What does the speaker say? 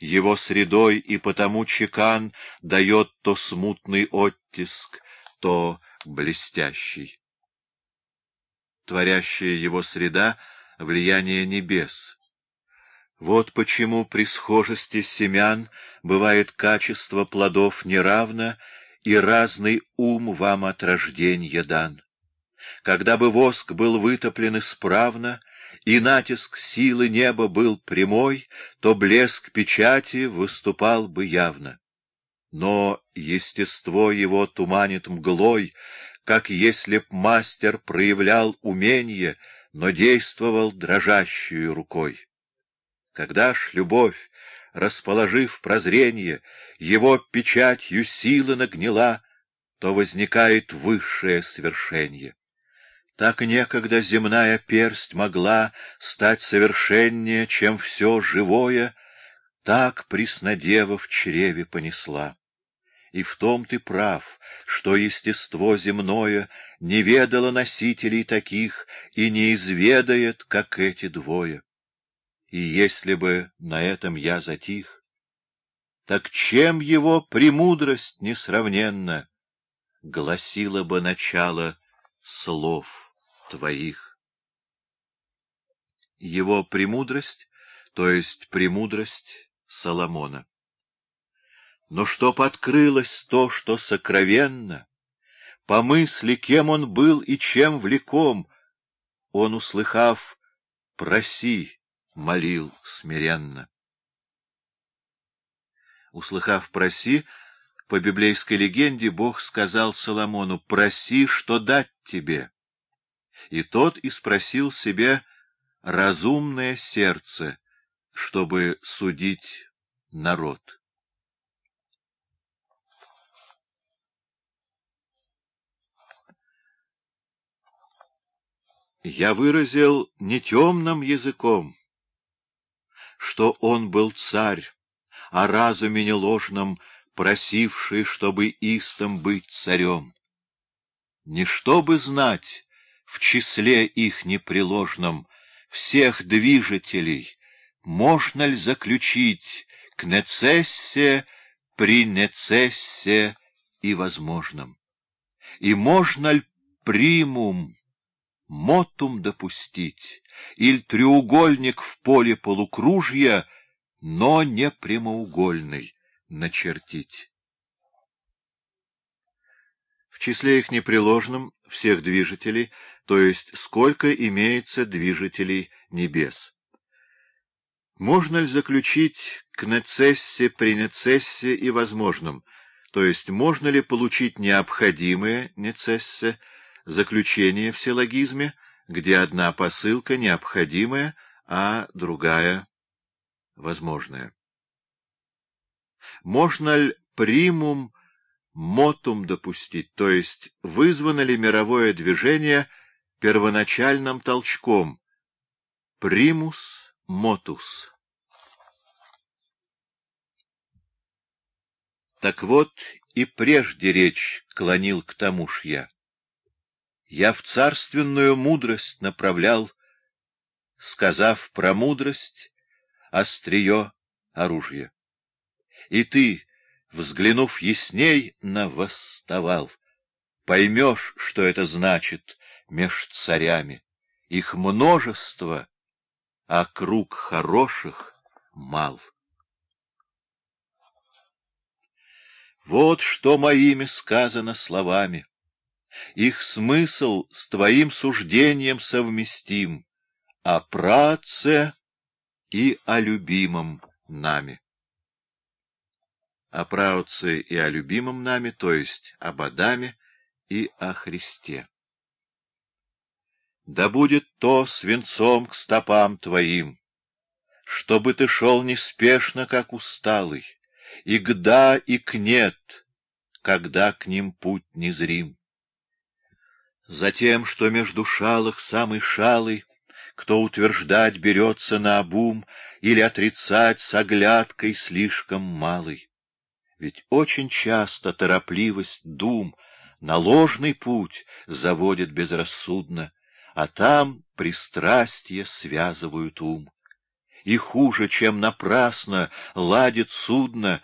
его средой, и потому чекан дает то смутный оттиск, то блестящий. Творящая его среда — влияние небес. Вот почему при схожести семян бывает качество плодов неравно, и разный ум вам от рождения дан. Когда бы воск был вытоплен исправно, и натиск силы неба был прямой, то блеск печати выступал бы явно. Но естество его туманит мглой, как если б мастер проявлял умение, но действовал дрожащую рукой. Когда ж любовь, расположив прозрение, его печатью силы нагнила, то возникает высшее свершение. Так некогда земная персть могла стать совершеннее, чем все живое, так Преснодева в чреве понесла. И в том ты прав, что естество земное не ведало носителей таких и не изведает, как эти двое. И если бы на этом я затих, так чем его премудрость несравненна, гласила бы начало слов твоих. Его премудрость, то есть премудрость Соломона. Но чтоб открылось то, что сокровенно, по мысли, кем он был и чем влеком, он, услыхав, «Проси», молил смиренно. Услыхав «проси», по библейской легенде Бог сказал Соломону «проси, что дать тебе» и тот и спросил себе разумное сердце, чтобы судить народ. Я выразил не темным языком, что он был царь, а разуме не ложном, просивший, чтобы истом быть царем. Не чтобы знать, в числе их непреложном, всех движителей, можно ли заключить к нецессе при нецессе и возможном? И можно ли примум, мотум допустить, или треугольник в поле полукружья, но не прямоугольный, начертить? Числе их непреложном всех движителей — то есть сколько имеется движителей небес. Можно ли заключить к нецессе при нецессе и возможном, то есть можно ли получить необходимое нецессе, заключение в силлогизме, где одна посылка необходимая, а другая возможная? Можно ли примум мотум допустить, то есть вызвано ли мировое движение – первоначальным толчком. Примус мотус. Так вот и прежде речь клонил к тому ж я. Я в царственную мудрость направлял, сказав про мудрость, острие оружие. И ты, взглянув ясней, на восставал, поймешь, что это значит — меж царями. Их множество, а круг хороших мал. Вот что моими сказано словами. Их смысл с твоим суждением совместим, о праце и о любимом нами. О праотце и о любимом нами, то есть об Адаме и о Христе. Да будет то свинцом к стопам твоим, Чтобы ты шел неспешно, как усталый, И к да, и к нет, когда к ним путь незрим. Затем, что между шалах самый шалый, Кто утверждать берется на обум Или отрицать с оглядкой слишком малый. Ведь очень часто торопливость дум На ложный путь заводит безрассудно, а там пристрастия связывают ум. и хуже, чем напрасно ладит судно,